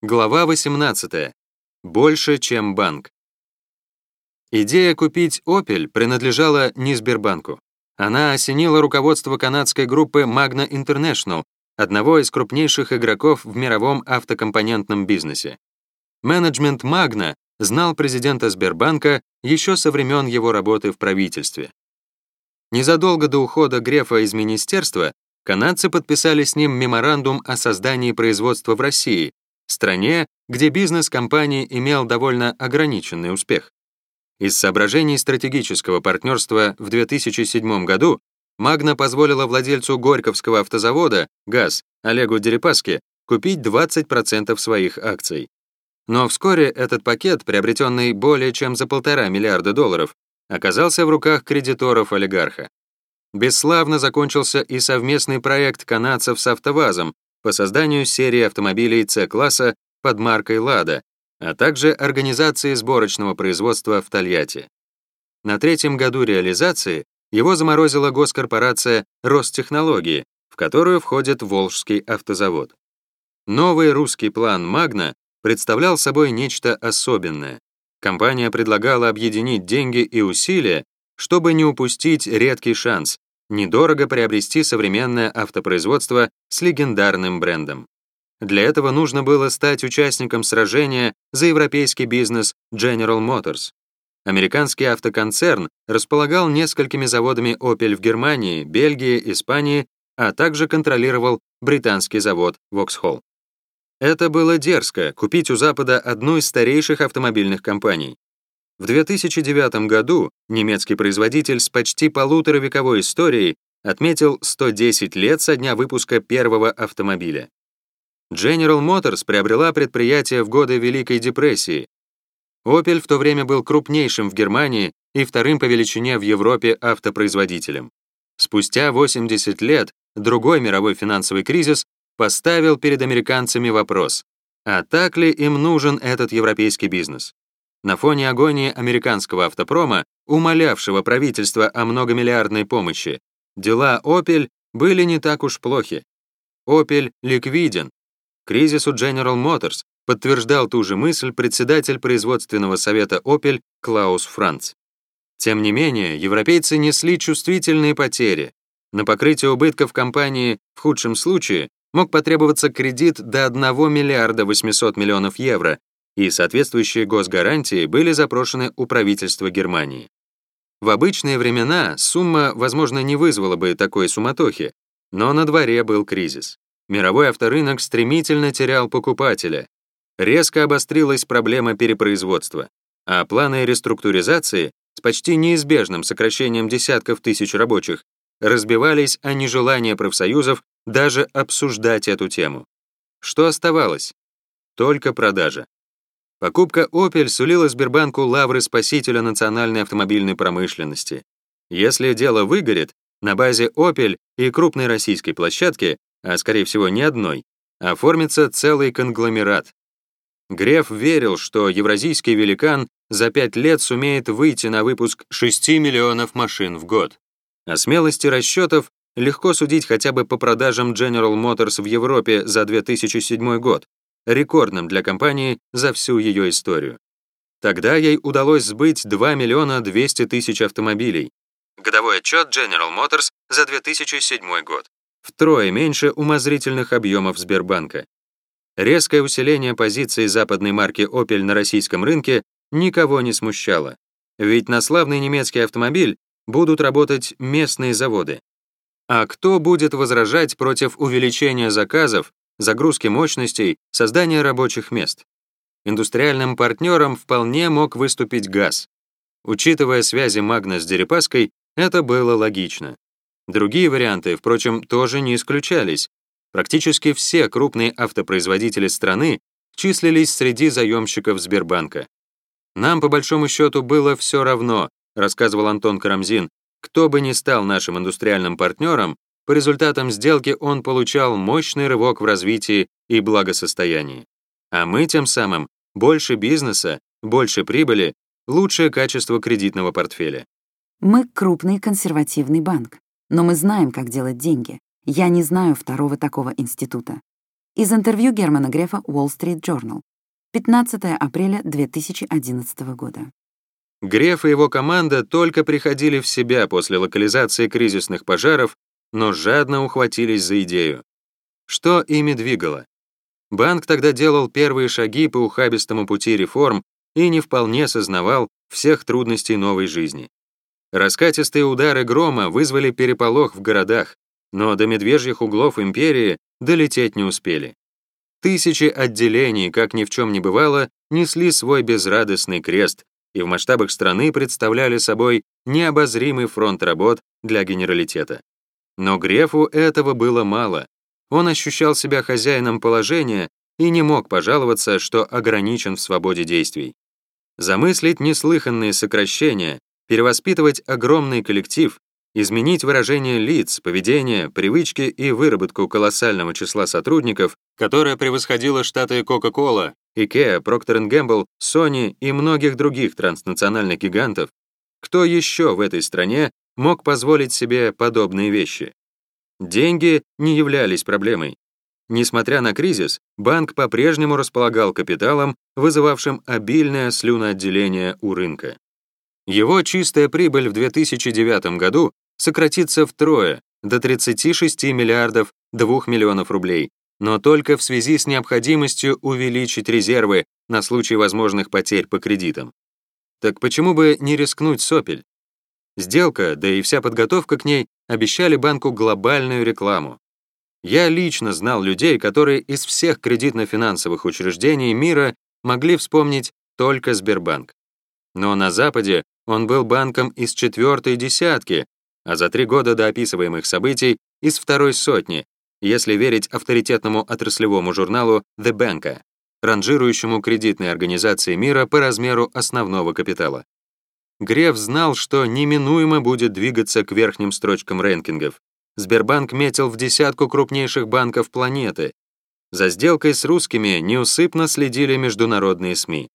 Глава 18. Больше, чем банк. Идея купить Opel принадлежала не Сбербанку. Она осенила руководство канадской группы Magna International, одного из крупнейших игроков в мировом автокомпонентном бизнесе. Менеджмент Magna знал президента Сбербанка еще со времен его работы в правительстве. Незадолго до ухода Грефа из министерства канадцы подписали с ним меморандум о создании производства в России, стране, где бизнес компании имел довольно ограниченный успех. Из соображений стратегического партнерства в 2007 году Магна позволила владельцу Горьковского автозавода ГАЗ Олегу Дерипаске купить 20% своих акций. Но вскоре этот пакет, приобретенный более чем за полтора миллиарда долларов, оказался в руках кредиторов олигарха. Бесславно закончился и совместный проект канадцев с АвтоВАЗом по созданию серии автомобилей С-класса под маркой «Лада», а также организации сборочного производства в Тольятти. На третьем году реализации его заморозила госкорпорация Ростехнологии, в которую входит Волжский автозавод. Новый русский план «Магна» представлял собой нечто особенное. Компания предлагала объединить деньги и усилия, чтобы не упустить редкий шанс недорого приобрести современное автопроизводство с легендарным брендом. Для этого нужно было стать участником сражения за европейский бизнес General Motors. Американский автоконцерн располагал несколькими заводами Opel в Германии, Бельгии, Испании, а также контролировал британский завод Vauxhall. Это было дерзко — купить у Запада одну из старейших автомобильных компаний. В 2009 году немецкий производитель с почти полуторавековой историей отметил 110 лет со дня выпуска первого автомобиля. General Motors приобрела предприятие в годы Великой депрессии. Opel в то время был крупнейшим в Германии и вторым по величине в Европе автопроизводителем. Спустя 80 лет другой мировой финансовый кризис поставил перед американцами вопрос, а так ли им нужен этот европейский бизнес? На фоне агонии американского автопрома, умолявшего правительство о многомиллиардной помощи, дела Opel были не так уж плохи. Opel ликвиден. Кризис у General Motors подтверждал ту же мысль председатель производственного совета Opel Клаус Франц. Тем не менее, европейцы несли чувствительные потери. На покрытие убытков компании в худшем случае мог потребоваться кредит до 1 миллиарда 800 миллионов евро, и соответствующие госгарантии были запрошены у правительства Германии. В обычные времена сумма, возможно, не вызвала бы такой суматохи, но на дворе был кризис. Мировой авторынок стремительно терял покупателя. Резко обострилась проблема перепроизводства, а планы реструктуризации с почти неизбежным сокращением десятков тысяч рабочих разбивались о нежелание профсоюзов даже обсуждать эту тему. Что оставалось? Только продажа. Покупка Opel сулила Сбербанку лавры спасителя национальной автомобильной промышленности. Если дело выгорит, на базе Opel и крупной российской площадки, а скорее всего не одной, оформится целый конгломерат. Греф верил, что евразийский великан за пять лет сумеет выйти на выпуск 6 миллионов машин в год. О смелости расчетов легко судить хотя бы по продажам General Motors в Европе за 2007 год, рекордным для компании за всю ее историю. Тогда ей удалось сбыть 2 миллиона 200 тысяч автомобилей. Годовой отчет General Motors за 2007 год. Втрое меньше умозрительных объемов Сбербанка. Резкое усиление позиций западной марки Opel на российском рынке никого не смущало. Ведь на славный немецкий автомобиль будут работать местные заводы. А кто будет возражать против увеличения заказов загрузки мощностей, создания рабочих мест. Индустриальным партнером вполне мог выступить газ. Учитывая связи Магна с Дерипаской, это было логично. Другие варианты, впрочем, тоже не исключались. Практически все крупные автопроизводители страны числились среди заемщиков Сбербанка. «Нам, по большому счету, было все равно», рассказывал Антон Карамзин, «кто бы ни стал нашим индустриальным партнером, по результатам сделки он получал мощный рывок в развитии и благосостоянии. А мы тем самым больше бизнеса, больше прибыли, лучшее качество кредитного портфеля. Мы крупный консервативный банк, но мы знаем, как делать деньги. Я не знаю второго такого института. Из интервью Германа Грефа Wall Street Journal. 15 апреля 2011 года. Греф и его команда только приходили в себя после локализации кризисных пожаров, но жадно ухватились за идею. Что ими двигало? Банк тогда делал первые шаги по ухабистому пути реформ и не вполне сознавал всех трудностей новой жизни. Раскатистые удары грома вызвали переполох в городах, но до медвежьих углов империи долететь не успели. Тысячи отделений, как ни в чем не бывало, несли свой безрадостный крест и в масштабах страны представляли собой необозримый фронт работ для генералитета. Но Грефу этого было мало. Он ощущал себя хозяином положения и не мог пожаловаться, что ограничен в свободе действий. Замыслить неслыханные сокращения, перевоспитывать огромный коллектив, изменить выражение лиц, поведение, привычки и выработку колоссального числа сотрудников, которое превосходило штаты Coca-Cola, IKEA, Procter Gamble, Sony и многих других транснациональных гигантов, кто еще в этой стране мог позволить себе подобные вещи? Деньги не являлись проблемой. Несмотря на кризис, банк по-прежнему располагал капиталом, вызывавшим обильное слюноотделение у рынка. Его чистая прибыль в 2009 году сократится втрое, до 36 миллиардов 2 миллионов рублей, но только в связи с необходимостью увеличить резервы на случай возможных потерь по кредитам. Так почему бы не рискнуть сопель? Сделка, да и вся подготовка к ней обещали банку глобальную рекламу. Я лично знал людей, которые из всех кредитно-финансовых учреждений мира могли вспомнить только Сбербанк. Но на Западе он был банком из четвертой десятки, а за три года до описываемых событий — из второй сотни, если верить авторитетному отраслевому журналу The Bank, ранжирующему кредитные организации мира по размеру основного капитала. Греф знал, что неминуемо будет двигаться к верхним строчкам рэнкингов. Сбербанк метил в десятку крупнейших банков планеты. За сделкой с русскими неусыпно следили международные СМИ.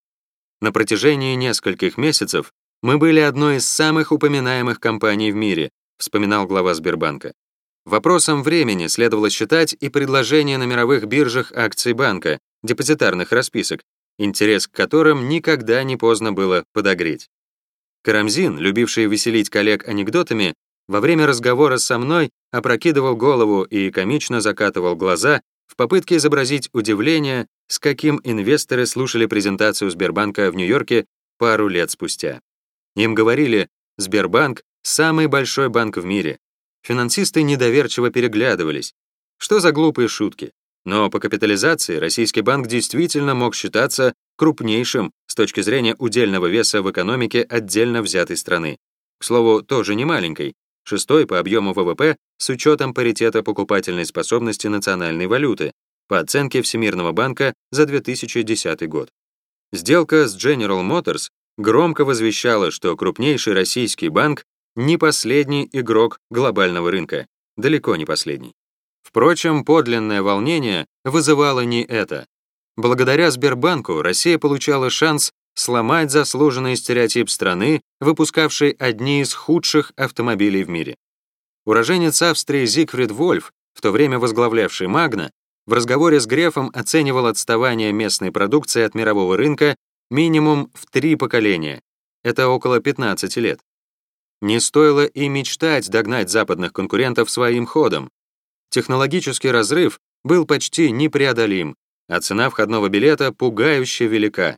На протяжении нескольких месяцев мы были одной из самых упоминаемых компаний в мире, вспоминал глава Сбербанка. Вопросом времени следовало считать и предложение на мировых биржах акций банка, депозитарных расписок, интерес к которым никогда не поздно было подогреть. Карамзин, любивший веселить коллег анекдотами, во время разговора со мной опрокидывал голову и комично закатывал глаза в попытке изобразить удивление, с каким инвесторы слушали презентацию Сбербанка в Нью-Йорке пару лет спустя. Им говорили, Сбербанк — самый большой банк в мире. Финансисты недоверчиво переглядывались. Что за глупые шутки? Но по капитализации российский банк действительно мог считаться крупнейшим с точки зрения удельного веса в экономике отдельно взятой страны. К слову, тоже не маленькой, шестой по объему ВВП с учетом паритета покупательной способности национальной валюты, по оценке Всемирного банка за 2010 год. Сделка с General Motors громко возвещала, что крупнейший российский банк не последний игрок глобального рынка, далеко не последний. Впрочем, подлинное волнение вызывало не это. Благодаря Сбербанку Россия получала шанс сломать заслуженный стереотип страны, выпускавшей одни из худших автомобилей в мире. Уроженец Австрии Зигфрид Вольф, в то время возглавлявший Магна, в разговоре с Грефом оценивал отставание местной продукции от мирового рынка минимум в три поколения. Это около 15 лет. Не стоило и мечтать догнать западных конкурентов своим ходом. Технологический разрыв был почти непреодолим, а цена входного билета пугающе велика.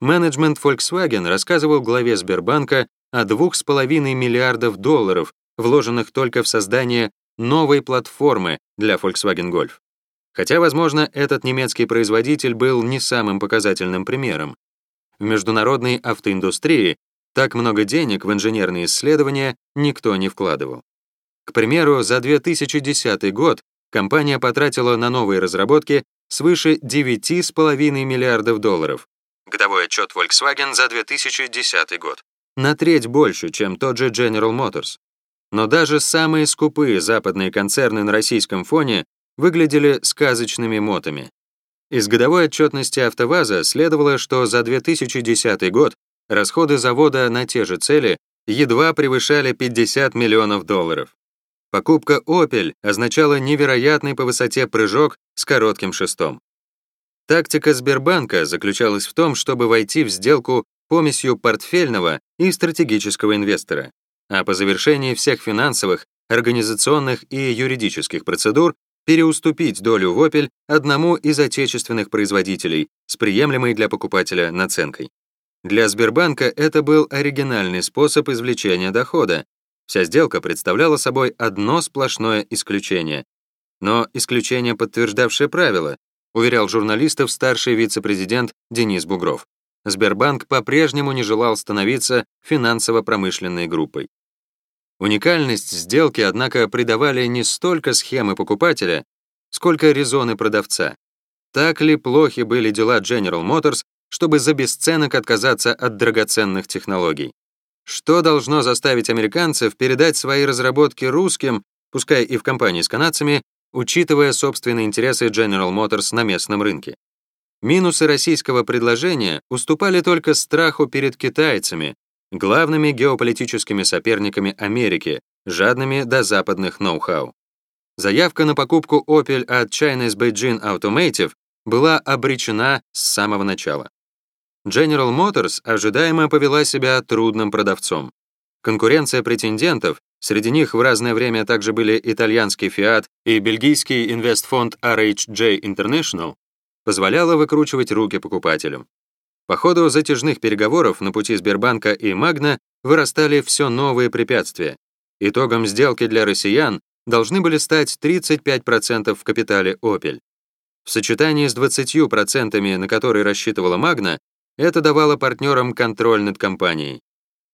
Менеджмент Volkswagen рассказывал главе Сбербанка о 2,5 миллиардов долларов, вложенных только в создание новой платформы для Volkswagen Golf. Хотя, возможно, этот немецкий производитель был не самым показательным примером. В международной автоиндустрии так много денег в инженерные исследования никто не вкладывал. К примеру, за 2010 год компания потратила на новые разработки свыше 9,5 миллиардов долларов. Годовой отчет Volkswagen за 2010 год. На треть больше, чем тот же General Motors. Но даже самые скупые западные концерны на российском фоне выглядели сказочными мотами. Из годовой отчетности АвтоВАЗа следовало, что за 2010 год расходы завода на те же цели едва превышали 50 миллионов долларов. Покупка Opel означала невероятный по высоте прыжок с коротким шестом. Тактика Сбербанка заключалась в том, чтобы войти в сделку помесью портфельного и стратегического инвестора, а по завершении всех финансовых, организационных и юридических процедур переуступить долю в Opel одному из отечественных производителей с приемлемой для покупателя наценкой. Для Сбербанка это был оригинальный способ извлечения дохода. Вся сделка представляла собой одно сплошное исключение. Но исключение, подтверждавшее правило, уверял журналистов старший вице-президент Денис Бугров. Сбербанк по-прежнему не желал становиться финансово-промышленной группой. Уникальность сделки, однако, придавали не столько схемы покупателя, сколько резоны продавца. Так ли плохи были дела General Motors, чтобы за бесценок отказаться от драгоценных технологий? Что должно заставить американцев передать свои разработки русским, пускай и в компании с канадцами, учитывая собственные интересы General Motors на местном рынке? Минусы российского предложения уступали только страху перед китайцами, главными геополитическими соперниками Америки, жадными до западных ноу-хау. Заявка на покупку Opel от China's Beijing Automotive была обречена с самого начала. General Motors ожидаемо повела себя трудным продавцом. Конкуренция претендентов, среди них в разное время также были итальянский Fiat и бельгийский инвестфонд RHJ International, позволяла выкручивать руки покупателям. По ходу затяжных переговоров на пути Сбербанка и Магна вырастали все новые препятствия. Итогом сделки для россиян должны были стать 35% в капитале Opel. В сочетании с 20%, на которые рассчитывала Магна, это давало партнерам контроль над компанией.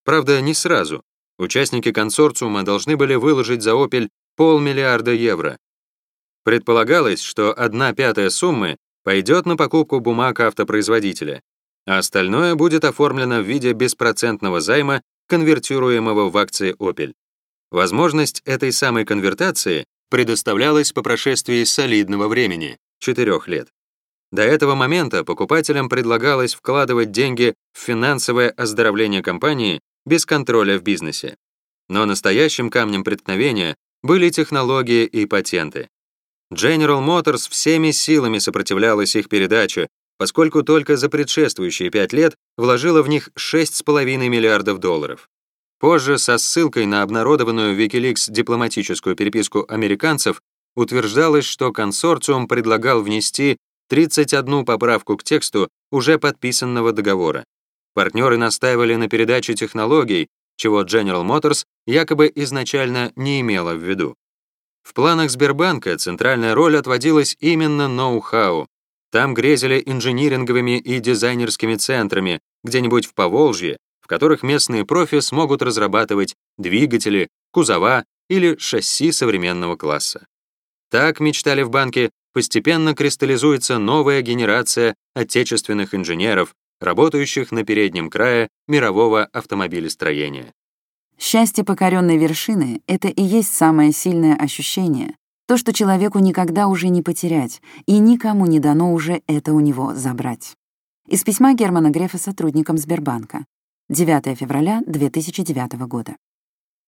Правда, не сразу. Участники консорциума должны были выложить за Opel полмиллиарда евро. Предполагалось, что одна пятая суммы пойдет на покупку бумаг автопроизводителя, а остальное будет оформлено в виде беспроцентного займа, конвертируемого в акции Opel. Возможность этой самой конвертации предоставлялась по прошествии солидного времени — 4 лет. До этого момента покупателям предлагалось вкладывать деньги в финансовое оздоровление компании без контроля в бизнесе. Но настоящим камнем преткновения были технологии и патенты. General Motors всеми силами сопротивлялась их передаче, поскольку только за предшествующие пять лет вложила в них 6,5 миллиардов долларов. Позже, со ссылкой на обнародованную в Wikileaks дипломатическую переписку американцев, утверждалось, что консорциум предлагал внести 31 поправку к тексту уже подписанного договора. Партнеры настаивали на передаче технологий, чего General Motors якобы изначально не имела в виду. В планах Сбербанка центральная роль отводилась именно ноу-хау, там грезили инжиниринговыми и дизайнерскими центрами, где-нибудь в Поволжье, в которых местные профи смогут разрабатывать двигатели, кузова или шасси современного класса. Так, мечтали в банке, постепенно кристаллизуется новая генерация отечественных инженеров, работающих на переднем крае мирового автомобилестроения. Счастье покоренной вершины — это и есть самое сильное ощущение, то, что человеку никогда уже не потерять, и никому не дано уже это у него забрать. Из письма Германа Грефа сотрудникам Сбербанка. 9 февраля 2009 года.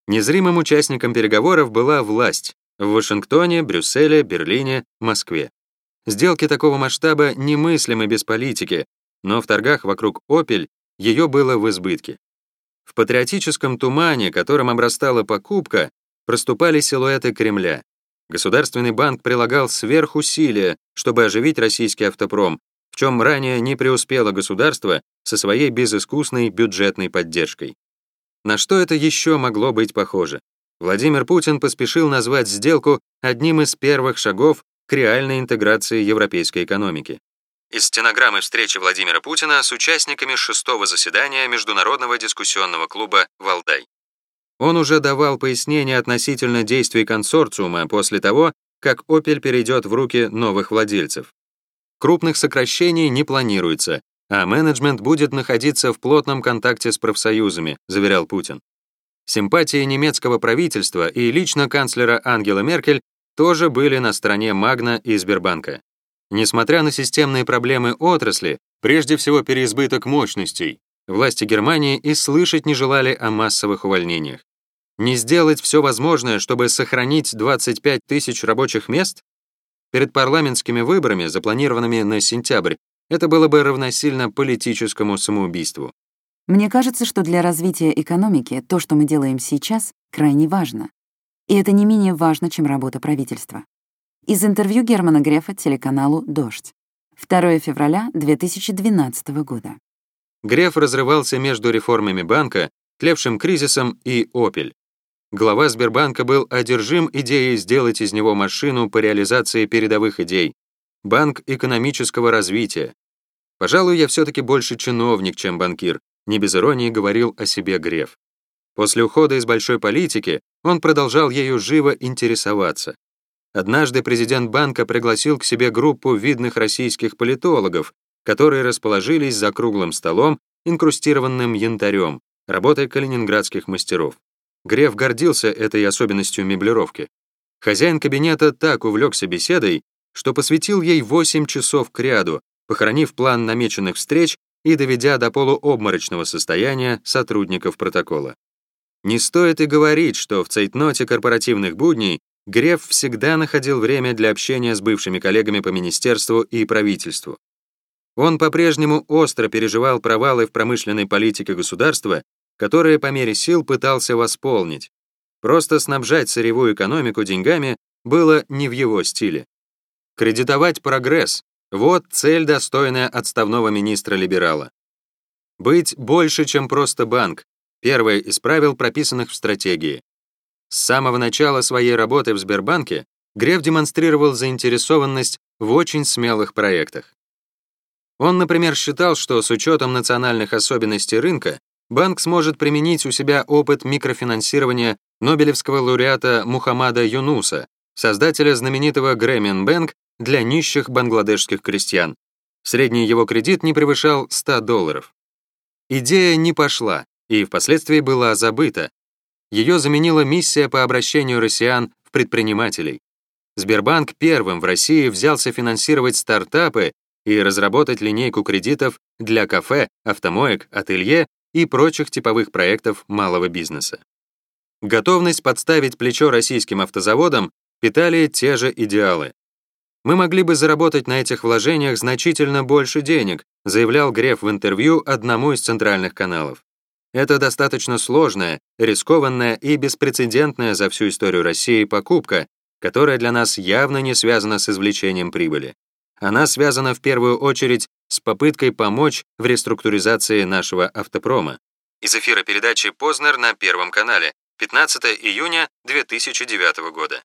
Незримым участником переговоров была власть в Вашингтоне, Брюсселе, Берлине, Москве. Сделки такого масштаба немыслимы без политики, но в торгах вокруг Opel ее было в избытке. В патриотическом тумане, которым обрастала покупка, проступали силуэты Кремля. Государственный банк прилагал сверхусилия, чтобы оживить российский автопром, в чем ранее не преуспело государство со своей безыскусной бюджетной поддержкой. На что это еще могло быть похоже? Владимир Путин поспешил назвать сделку одним из первых шагов к реальной интеграции европейской экономики. Из стенограммы встречи Владимира Путина с участниками шестого заседания Международного дискуссионного клуба «Валдай». Он уже давал пояснения относительно действий консорциума после того, как Opel перейдет в руки новых владельцев. Крупных сокращений не планируется, а менеджмент будет находиться в плотном контакте с профсоюзами, заверял Путин. Симпатии немецкого правительства и лично канцлера Ангела Меркель тоже были на стороне Магна и Сбербанка. Несмотря на системные проблемы отрасли, прежде всего переизбыток мощностей, власти Германии и слышать не желали о массовых увольнениях. Не сделать все возможное, чтобы сохранить 25 тысяч рабочих мест? Перед парламентскими выборами, запланированными на сентябрь, это было бы равносильно политическому самоубийству. Мне кажется, что для развития экономики то, что мы делаем сейчас, крайне важно. И это не менее важно, чем работа правительства. Из интервью Германа Грефа телеканалу «Дождь». 2 февраля 2012 года. Греф разрывался между реформами банка, тлевшим кризисом и «Опель». Глава Сбербанка был одержим идеей сделать из него машину по реализации передовых идей, банк экономического развития. Пожалуй, я все-таки больше чиновник, чем банкир, не без иронии говорил о себе Греф. После ухода из большой политики он продолжал ею живо интересоваться. Однажды президент банка пригласил к себе группу видных российских политологов, которые расположились за круглым столом, инкрустированным янтарем, работой калининградских мастеров. Греф гордился этой особенностью меблировки. Хозяин кабинета так увлекся беседой, что посвятил ей 8 часов кряду, похоронив план намеченных встреч и доведя до полуобморочного состояния сотрудников протокола. Не стоит и говорить, что в цейтноте корпоративных будней Греф всегда находил время для общения с бывшими коллегами по министерству и правительству. Он по-прежнему остро переживал провалы в промышленной политике государства, которые по мере сил пытался восполнить. Просто снабжать сырьевую экономику деньгами было не в его стиле. Кредитовать прогресс — вот цель, достойная отставного министра-либерала. Быть больше, чем просто банк — первое из правил, прописанных в стратегии. С самого начала своей работы в Сбербанке Греф демонстрировал заинтересованность в очень смелых проектах. Он, например, считал, что с учетом национальных особенностей рынка банк сможет применить у себя опыт микрофинансирования Нобелевского лауреата Мухаммада Юнуса, создателя знаменитого Грэмин Бэнк для нищих бангладешских крестьян. Средний его кредит не превышал 100 долларов. Идея не пошла и впоследствии была забыта, ее заменила миссия по обращению россиян в предпринимателей. Сбербанк первым в России взялся финансировать стартапы и разработать линейку кредитов для кафе, автомоек, ателье и прочих типовых проектов малого бизнеса. Готовность подставить плечо российским автозаводам питали те же идеалы. Мы могли бы заработать на этих вложениях значительно больше денег, заявлял Греф в интервью одному из центральных каналов. Это достаточно сложная, рискованная и беспрецедентная за всю историю России покупка, которая для нас явно не связана с извлечением прибыли. Она связана в первую очередь с попыткой помочь в реструктуризации нашего автопрома. Из эфира передачи «Познер» на Первом канале, 15 июня 2009 года.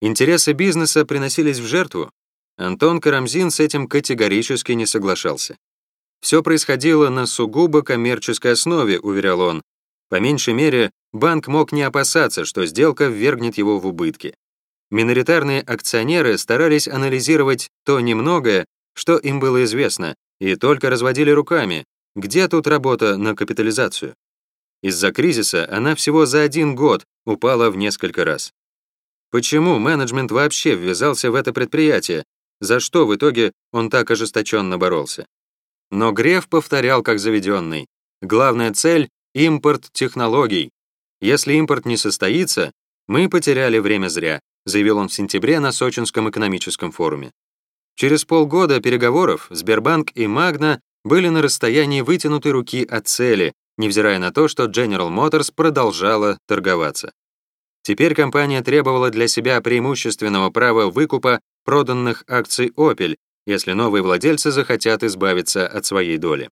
Интересы бизнеса приносились в жертву. Антон Карамзин с этим категорически не соглашался. Все происходило на сугубо коммерческой основе, уверял он. По меньшей мере, банк мог не опасаться, что сделка ввергнет его в убытки. Миноритарные акционеры старались анализировать то немногое, что им было известно, и только разводили руками, где тут работа на капитализацию. Из-за кризиса она всего за один год упала в несколько раз. Почему менеджмент вообще ввязался в это предприятие? За что в итоге он так ожесточенно боролся? Но Греф повторял как заведенный. Главная цель — импорт технологий. Если импорт не состоится, мы потеряли время зря, заявил он в сентябре на Сочинском экономическом форуме. Через полгода переговоров Сбербанк и Магна были на расстоянии вытянутой руки от цели, невзирая на то, что General Motors продолжала торговаться. Теперь компания требовала для себя преимущественного права выкупа проданных акций Opel если новые владельцы захотят избавиться от своей доли.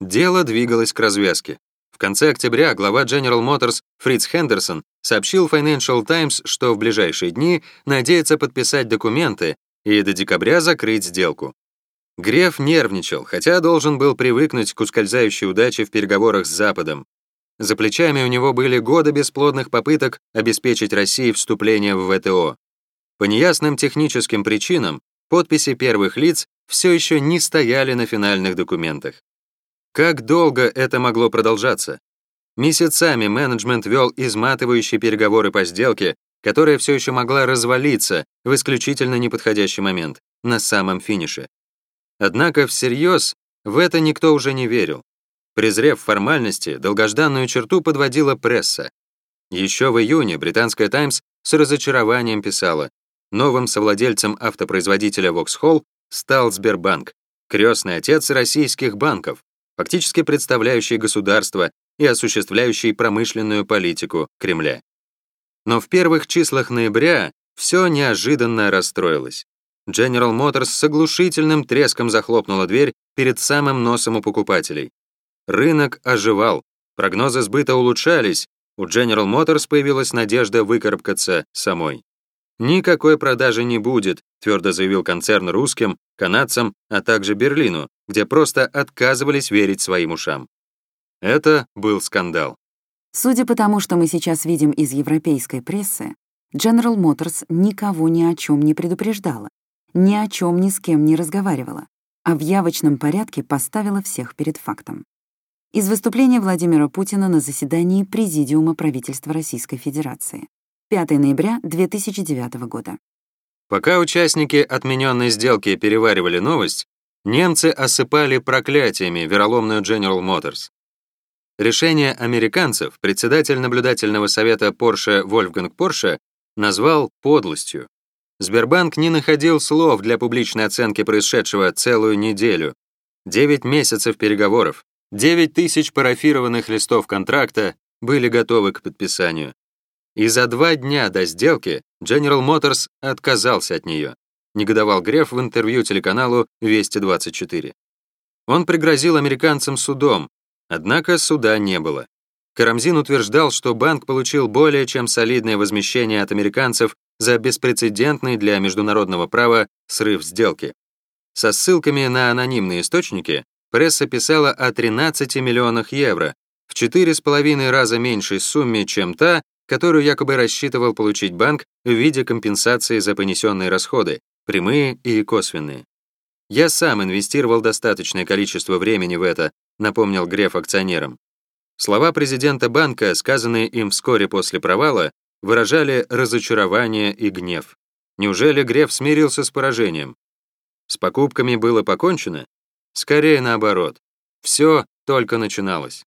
Дело двигалось к развязке. В конце октября глава General Motors Фриц Хендерсон сообщил Financial Times, что в ближайшие дни надеется подписать документы и до декабря закрыть сделку. Греф нервничал, хотя должен был привыкнуть к ускользающей удаче в переговорах с Западом. За плечами у него были годы бесплодных попыток обеспечить России вступление в ВТО. По неясным техническим причинам подписи первых лиц все еще не стояли на финальных документах. Как долго это могло продолжаться? Месяцами менеджмент вел изматывающие переговоры по сделке, которая все еще могла развалиться в исключительно неподходящий момент, на самом финише. Однако всерьез в это никто уже не верил. Презрев формальности, долгожданную черту подводила пресса. Еще в июне британская «Таймс» с разочарованием писала, новым совладельцем автопроизводителя Vauxhall стал Сбербанк, крестный отец российских банков, фактически представляющий государство и осуществляющий промышленную политику Кремля. Но в первых числах ноября все неожиданно расстроилось. General Motors с оглушительным треском захлопнула дверь перед самым носом у покупателей. Рынок оживал, прогнозы сбыта улучшались, у General Motors появилась надежда выкарабкаться самой. «Никакой продажи не будет», твердо заявил концерн русским, канадцам, а также Берлину, где просто отказывались верить своим ушам. Это был скандал. Судя по тому, что мы сейчас видим из европейской прессы, General Motors никого ни о чем не предупреждала, ни о чем ни с кем не разговаривала, а в явочном порядке поставила всех перед фактом из выступления Владимира Путина на заседании Президиума правительства Российской Федерации. 5 ноября 2009 года. Пока участники отмененной сделки переваривали новость, немцы осыпали проклятиями вероломную General Motors. Решение американцев председатель наблюдательного совета Porsche Вольфганг Порше назвал подлостью. Сбербанк не находил слов для публичной оценки происшедшего целую неделю. 9 месяцев переговоров, 9 тысяч парафированных листов контракта были готовы к подписанию. И за два дня до сделки General Motors отказался от нее, негодовал Греф в интервью телеканалу «Вести-24». Он пригрозил американцам судом, однако суда не было. Карамзин утверждал, что банк получил более чем солидное возмещение от американцев за беспрецедентный для международного права срыв сделки. Со ссылками на анонимные источники пресса писала о 13 миллионах евро, в 4,5 раза меньшей сумме, чем та, которую якобы рассчитывал получить банк в виде компенсации за понесенные расходы, прямые и косвенные. «Я сам инвестировал достаточное количество времени в это», напомнил Греф акционерам. Слова президента банка, сказанные им вскоре после провала, выражали разочарование и гнев. Неужели Греф смирился с поражением? С покупками было покончено? Скорее наоборот. Все только начиналось.